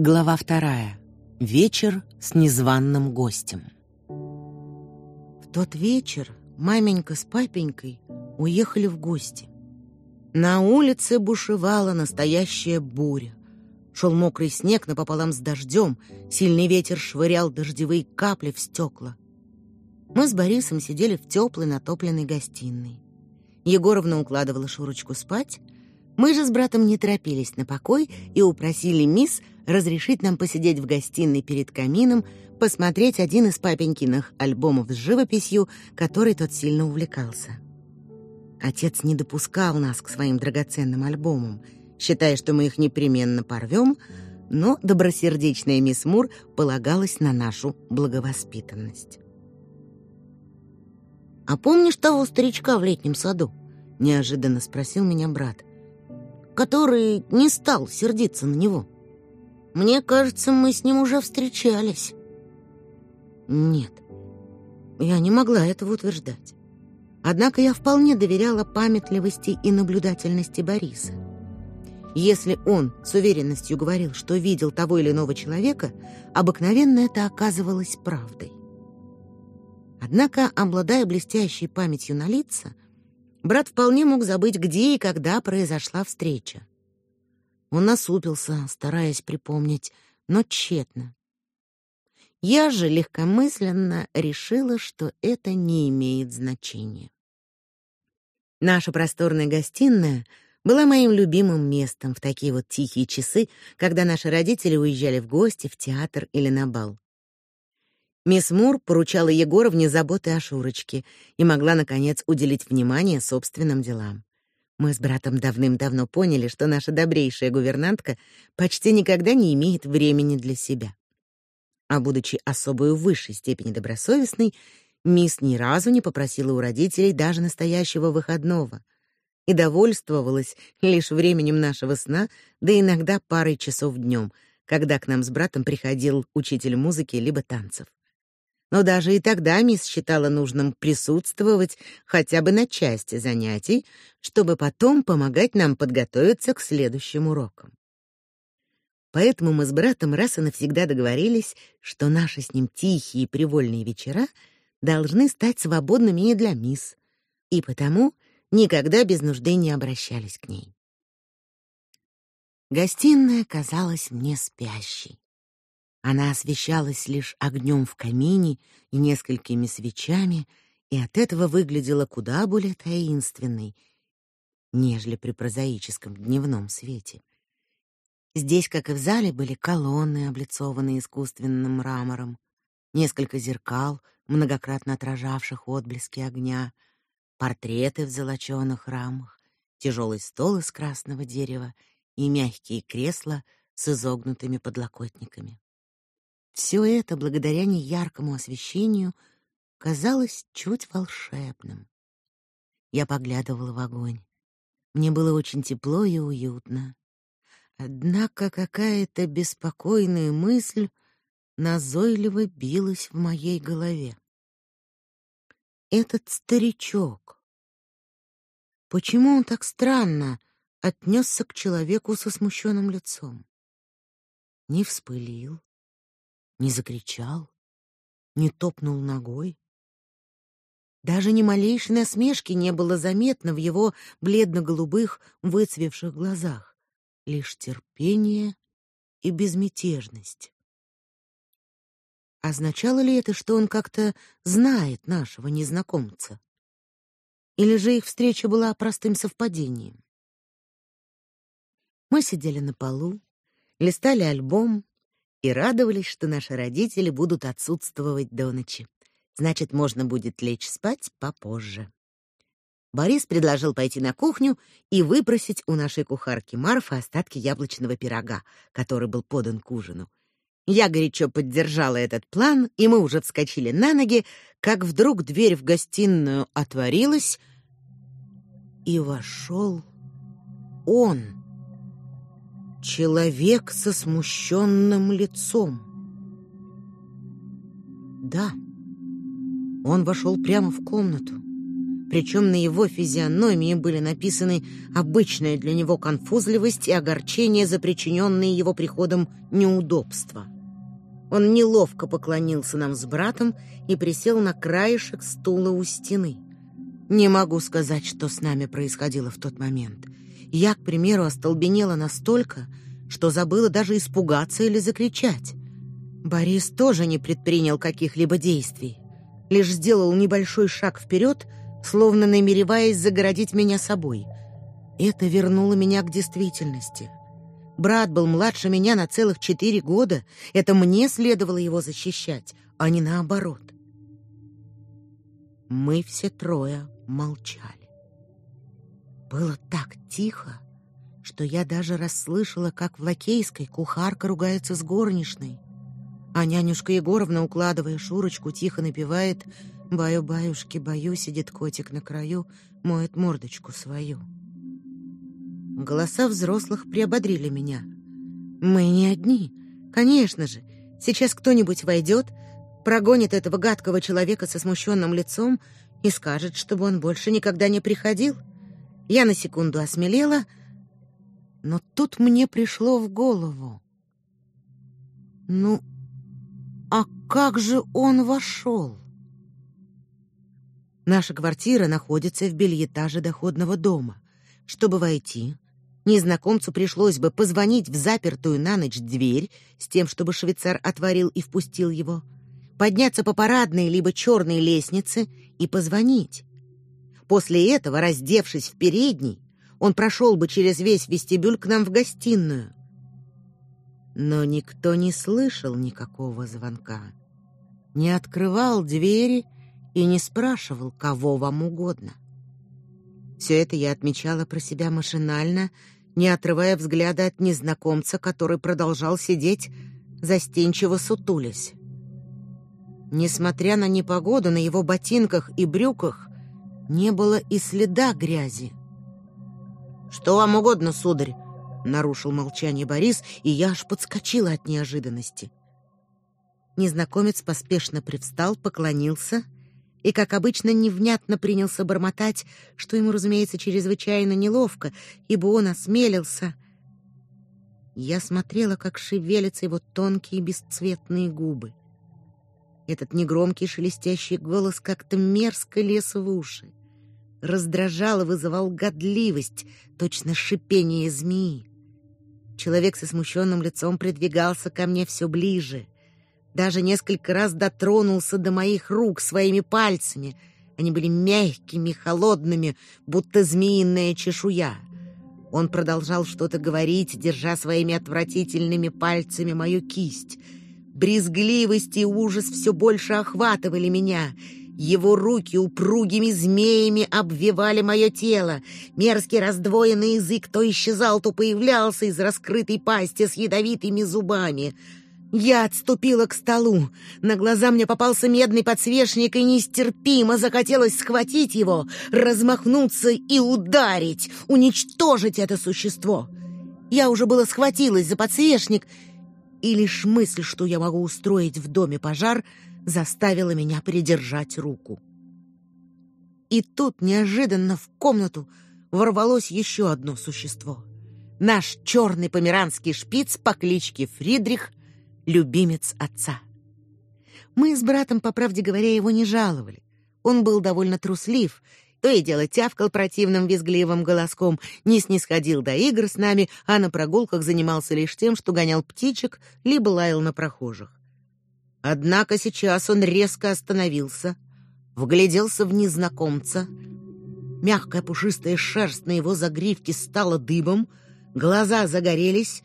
Глава вторая. Вечер с незваным гостем. В тот вечер маменька с папенькой уехали в гости. На улице бушевала настоящая буря. Шел мокрый снег напополам с дождем, сильный ветер швырял дождевые капли в стекла. Мы с Борисом сидели в теплой натопленной гостиной. Егоровна укладывала Шурочку спать, мы же с братом не торопились на покой и упросили мисс разрешить нам посидеть в гостиной перед камином, посмотреть один из папенькиных альбомов с живописью, которой тот сильно увлекался. Отец не допускал нас к своим драгоценным альбомам, считая, что мы их непременно порвем, но добросердечная мисс Мур полагалась на нашу благовоспитанность. «А помнишь того старичка в летнем саду?» — неожиданно спросил меня брат который не стал сердиться на него. Мне кажется, мы с ним уже встречались. Нет, я не могла этого утверждать. Однако я вполне доверяла памятливости и наблюдательности Бориса. Если он с уверенностью говорил, что видел того или иного человека, обыкновенно это оказывалось правдой. Однако, обладая блестящей памятью на лица, брат вполне мог забыть, где и когда произошла встреча. Он насупился, стараясь припомнить, но тщетно. Я же легкомысленно решила, что это не имеет значения. Наша просторная гостиная была моим любимым местом в такие вот тихие часы, когда наши родители уезжали в гости, в театр или на бал. Мисс Мур поручала Егоровне заботы о Шурочке и могла наконец уделить внимание собственным делам. Мы с братом давным-давно поняли, что наша добрейшая гувернантка почти никогда не имеет времени для себя. А будучи особой в высшей степени добросовестной, мисс ни разу не попросила у родителей даже настоящего выходного и довольствовалась лишь временем нашего сна, да иногда парой часов днем, когда к нам с братом приходил учитель музыки либо танцев но даже и тогда мисс считала нужным присутствовать хотя бы на части занятий, чтобы потом помогать нам подготовиться к следующим урокам. Поэтому мы с братом раз и навсегда договорились, что наши с ним тихие и привольные вечера должны стать свободными и для мисс, и потому никогда без нужды не обращались к ней. Гостиная казалась мне спящей. Она освещалась лишь огнем в камине и несколькими свечами, и от этого выглядела куда более таинственной, нежели при прозаическом дневном свете. Здесь, как и в зале, были колонны, облицованные искусственным мрамором, несколько зеркал, многократно отражавших отблески огня, портреты в золочёных рамах, тяжелый стол из красного дерева и мягкие кресла с изогнутыми подлокотниками. Все это, благодаря неяркому освещению, казалось чуть волшебным. Я поглядывала в огонь. Мне было очень тепло и уютно. Однако какая-то беспокойная мысль назойливо билась в моей голове. Этот старичок. Почему он так странно отнесся к человеку со смущенным лицом? Не вспылил, не закричал, не топнул ногой. Даже ни малейшей насмешки не было заметно в его бледно-голубых, выцвевших глазах, лишь терпение и безмятежность. Означало ли это, что он как-то знает нашего незнакомца? Или же их встреча была простым совпадением? Мы сидели на полу, листали альбом и радовались, что наши родители будут отсутствовать до ночи. Значит, можно будет лечь спать попозже. Борис предложил пойти на кухню и выпросить у нашей кухарки Марфы остатки яблочного пирога, который был подан к ужину. Я горячо поддержала этот план, и мы уже вскочили на ноги, как вдруг дверь в гостиную отворилась, и вошел он. Человек со смущенным лицом. Да, он вошел прямо в комнату. Причем на его физиономии были написаны обычная для него конфузливость и огорчение за причиненные его приходом неудобства. Он неловко поклонился нам с братом и присел на краешек стула у стены. Не могу сказать, что с нами происходило в тот момент. Я, к примеру, остолбенела настолько, что забыла даже испугаться или закричать. Борис тоже не предпринял каких-либо действий, лишь сделал небольшой шаг вперед, словно намереваясь загородить меня собой. Это вернуло меня к действительности. Брат был младше меня на целых четыре года, это мне следовало его защищать, а не наоборот. Мы все трое молчали. Было так тихо, что я даже расслышала, как в лакейской кухарка ругается с горничной, а нянюшка Егоровна, укладывая Шурочку, тихо напевает «Баю-баюшки, баю, сидит котик на краю, моет мордочку свою». Голоса взрослых приободрили меня. Мы не одни. Конечно же, сейчас кто-нибудь войдет, прогонит этого гадкого человека со смущенным лицом и скажет, чтобы он больше никогда не приходил. Я на секунду осмелела, но тут мне пришло в голову. Ну, а как же он вошел? Наша квартира находится в бельэтаже доходного дома. Чтобы войти, незнакомцу пришлось бы позвонить в запертую на ночь дверь с тем, чтобы швейцар отворил и впустил его, подняться по парадной либо черной лестнице и позвонить. После этого, раздевшись в передней, он прошел бы через весь вестибюль к нам в гостиную. Но никто не слышал никакого звонка, не открывал двери и не спрашивал, кого вам угодно. Все это я отмечала про себя машинально, не отрывая взгляда от незнакомца, который продолжал сидеть, застенчиво сутулясь. Несмотря на непогоду, на его ботинках и брюках не было и следа грязи. «Что вам угодно, сударь?» — нарушил молчание Борис, и я аж подскочила от неожиданности. Незнакомец поспешно привстал, поклонился и, как обычно, невнятно принялся бормотать, что ему, разумеется, чрезвычайно неловко, ибо он осмелился. Я смотрела, как шевелятся его тонкие бесцветные губы. Этот негромкий шелестящий голос как-то мерзко лез в уши раздражал и вызывал годливость, точно шипение змеи. Человек со смущенным лицом придвигался ко мне все ближе, даже несколько раз дотронулся до моих рук своими пальцами. Они были мягкими, холодными, будто змеиная чешуя. Он продолжал что-то говорить, держа своими отвратительными пальцами мою кисть. Брезгливость и ужас все больше охватывали меня — его руки упругими змеями обвивали мое тело. Мерзкий раздвоенный язык то исчезал, то появлялся из раскрытой пасти с ядовитыми зубами. Я отступила к столу. На глаза мне попался медный подсвечник, и нестерпимо захотелось схватить его, размахнуться и ударить, уничтожить это существо. Я уже было схватилась за подсвечник, и лишь мысль, что я могу устроить в доме пожар — заставила меня придержать руку. И тут неожиданно в комнату ворвалось еще одно существо. Наш черный померанский шпиц по кличке Фридрих, любимец отца. Мы с братом, по правде говоря, его не жаловали. Он был довольно труслив, то и дело тявкал противным визгливым голоском, не снисходил до игр с нами, а на прогулках занимался лишь тем, что гонял птичек либо лаял на прохожих. Однако сейчас он резко остановился, вгляделся в незнакомца. Мягкая пушистая шерсть на его загривке стала дыбом, глаза загорелись,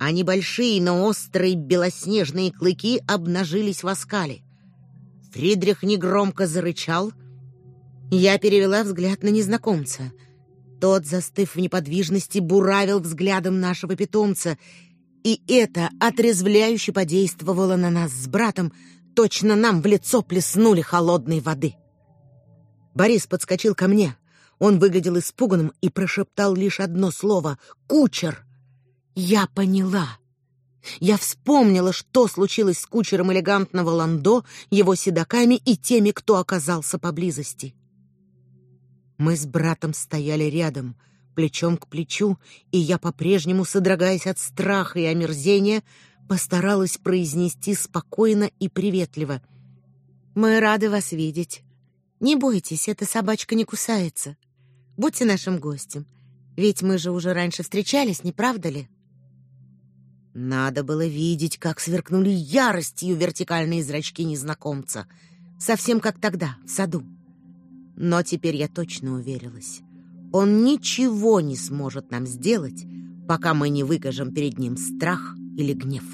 а небольшие, но острые белоснежные клыки обнажились в оскале. Фридрих негромко зарычал. Я перевела взгляд на незнакомца. Тот, застыв в неподвижности, буравил взглядом нашего питомца — и это отрезвляюще подействовало на нас с братом, точно нам в лицо плеснули холодной воды. Борис подскочил ко мне. Он выглядел испуганным и прошептал лишь одно слово «Кучер!». Я поняла. Я вспомнила, что случилось с кучером элегантного ландо, его седаками и теми, кто оказался поблизости. Мы с братом стояли рядом, плечом к плечу, и я по-прежнему, содрогаясь от страха и омерзения, постаралась произнести спокойно и приветливо: "Мы рады вас видеть. Не бойтесь, эта собачка не кусается. Будьте нашим гостем. Ведь мы же уже раньше встречались, не правда ли?" Надо было видеть, как сверкнули яростью вертикальные зрачки незнакомца, совсем как тогда, в саду. Но теперь я точно уверилась. Он ничего не сможет нам сделать, пока мы не выкажем перед ним страх или гнев.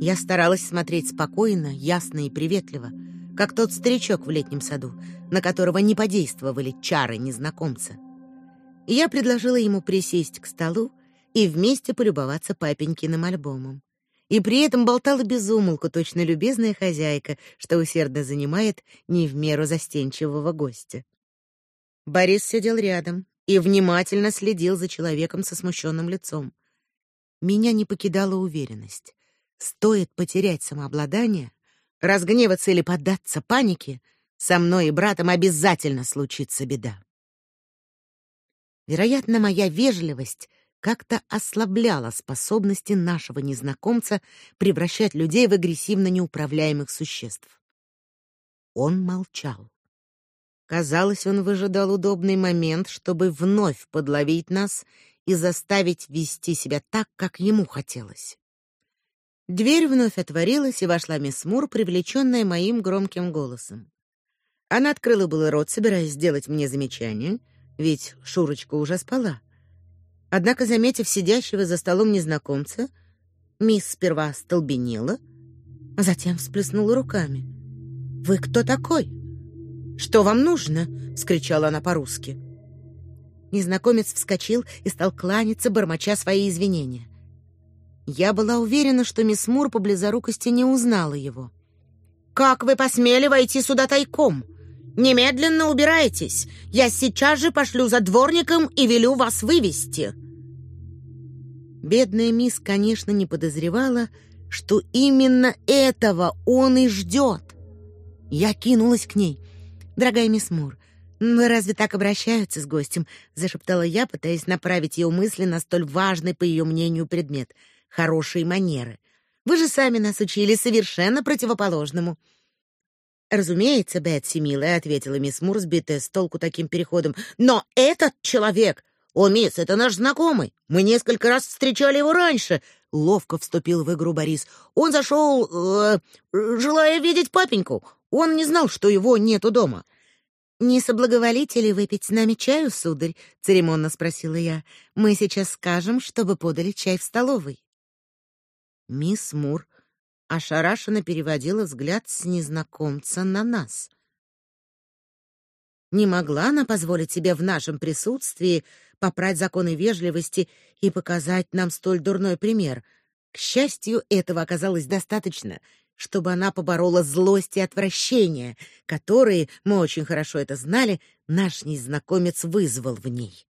Я старалась смотреть спокойно, ясно и приветливо, как тот старичок в летнем саду, на которого не подействовали чары незнакомца. Я предложила ему присесть к столу и вместе полюбоваться папенькиным альбомом. И при этом болтала без умолку точно любезная хозяйка, что усердно занимает не в меру застенчивого гостя. Борис сидел рядом и внимательно следил за человеком со смущенным лицом. Меня не покидала уверенность. Стоит потерять самообладание, разгневаться или поддаться панике, со мной и братом обязательно случится беда. Вероятно, моя вежливость как-то ослабляла способности нашего незнакомца превращать людей в агрессивно неуправляемых существ. Он молчал. Казалось, он выжидал удобный момент, чтобы вновь подловить нас и заставить вести себя так, как ему хотелось. Дверь вновь отворилась, и вошла мисс Мур, привлеченная моим громким голосом. Она открыла было рот, собираясь сделать мне замечание, ведь Шурочка уже спала. Однако, заметив сидящего за столом незнакомца, мисс сперва столбенела, а затем всплеснула руками. «Вы кто такой? Что вам нужно?» — вскричала она по-русски. Незнакомец вскочил и стал кланяться, бормоча свои извинения. Я была уверена, что мисс Мур по близорукости не узнала его. «Как вы посмели войти сюда тайком? Немедленно убирайтесь! Я сейчас же пошлю за дворником и велю вас вывести!» Бедная мисс, конечно, не подозревала, что именно этого он и ждет. Я кинулась к ней. «Дорогая мисс Мур, вы разве так обращаются с гостем?» — зашептала я, пытаясь направить ее мысли на столь важный, по ее мнению, предмет — хорошие манеры. «Вы же сами нас учили совершенно противоположному». «Разумеется, Бетси, милая», — ответила мисс Мур, сбитая с толку таким переходом. «Но этот человек «О, мисс, это наш знакомый. Мы несколько раз встречали его раньше», — ловко вступил в игру Борис. «Он зашел, э, желая видеть папеньку. Он не знал, что его нету дома». «Не соблаговолите ли выпить с нами чаю, сударь?» — церемонно спросила я. «Мы сейчас скажем, чтобы подали чай в столовой». Мисс Мур ошарашенно переводила взгляд с незнакомца на нас. Не могла она позволить себе в нашем присутствии попрать законы вежливости и показать нам столь дурной пример. К счастью, этого оказалось достаточно, чтобы она поборола злость и отвращение, которые, мы очень хорошо это знали, наш незнакомец вызвал в ней.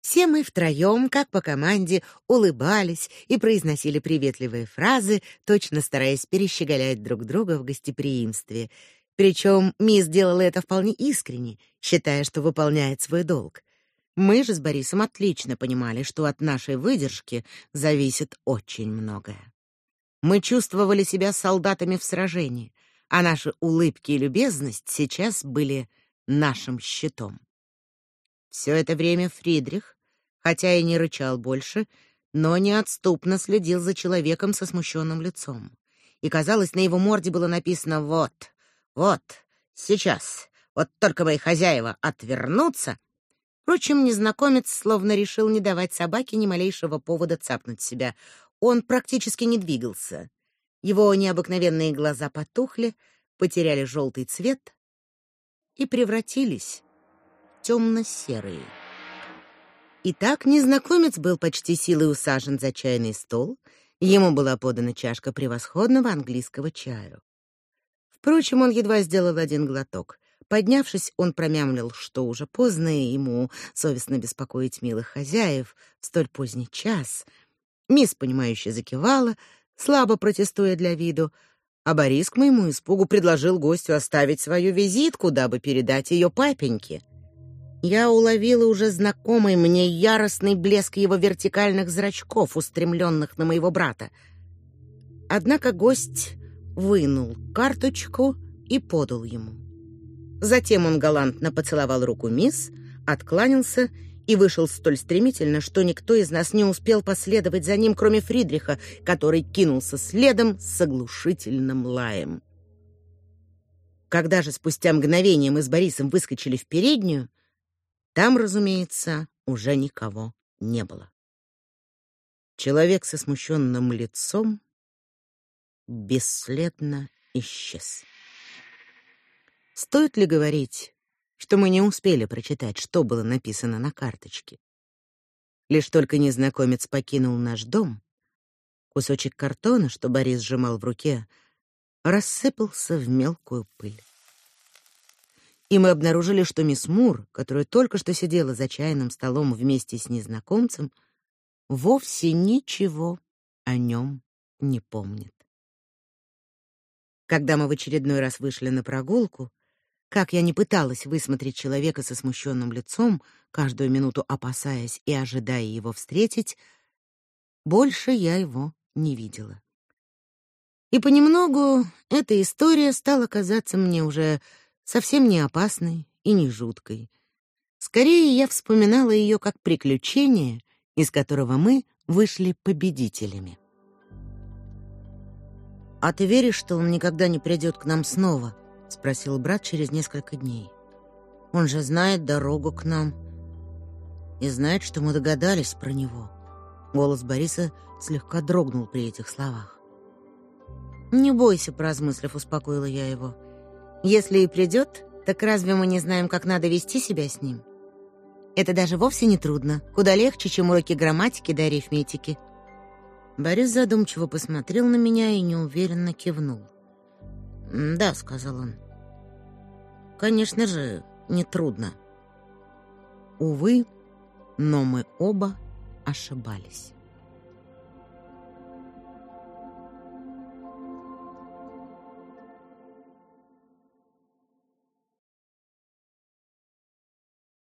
Все мы втроем, как по команде, улыбались и произносили приветливые фразы, точно стараясь перещеголять друг друга в гостеприимстве. Причем мисс делала это вполне искренне, считая, что выполняет свой долг. Мы же с Борисом отлично понимали, что от нашей выдержки зависит очень многое. Мы чувствовали себя солдатами в сражении, а наши улыбки и любезность сейчас были нашим щитом. Все это время Фридрих, хотя и не рычал больше, но неотступно следил за человеком со смущенным лицом. И казалось, на его морде было написано: "Вот, вот, сейчас, вот только мои хозяева отвернутся, Впрочем, незнакомец словно решил не давать собаке ни малейшего повода цапнуть себя. Он практически не двигался. Его необыкновенные глаза потухли, потеряли желтый цвет и превратились в темно-серые. Итак, незнакомец был почти силой усажен за чайный стол, ему была подана чашка превосходного английского чаю. Впрочем, он едва сделал один глоток. Поднявшись, он промямлил, что уже поздно и ему совестно беспокоить милых хозяев в столь поздний час. Мисс, понимающе закивала, слабо протестуя для виду, а Борис к моему испугу предложил гостю оставить свою визитку, дабы передать ее папеньке. Я уловила уже знакомый мне яростный блеск его вертикальных зрачков, устремленных на моего брата. Однако гость вынул карточку и подал ему. Затем он галантно поцеловал руку мисс, откланялся и вышел столь стремительно, что никто из нас не успел последовать за ним, кроме Фридриха, который кинулся следом с оглушительным лаем. Когда же спустя мгновение мы с Борисом выскочили в переднюю, там, разумеется, уже никого не было. Человек со смущенным лицом бесследно исчез. Стоит ли говорить, что мы не успели прочитать, что было написано на карточке? Лишь только незнакомец покинул наш дом, кусочек картона, что Борис сжимал в руке, рассыпался в мелкую пыль. И мы обнаружили, что мисс Мур, которая только что сидела за чайным столом вместе с незнакомцем, вовсе ничего о нем не помнит. Когда мы в очередной раз вышли на прогулку, как я не пыталась высмотреть человека со смущенным лицом, каждую минуту опасаясь и ожидая его встретить, больше я его не видела. И понемногу эта история стала казаться мне уже совсем не опасной и не жуткой. Скорее я вспоминала ее как приключение, из которого мы вышли победителями. А ты веришь, что он никогда не придет к нам снова? Спросил брат через несколько дней. Он же знает дорогу к нам и знает, что мы догадались про него. Голос Бориса слегка дрогнул при этих словах. Не бойся, поразмыслив, успокоила я его. Если и придет, так разве мы не знаем, как надо вести себя с ним? Это даже вовсе не трудно. Куда легче, чем уроки грамматики да арифметики. Борис задумчиво посмотрел на меня и неуверенно кивнул. "Да", сказал он. "Конечно же, не трудно". Увы, но мы оба ошибались.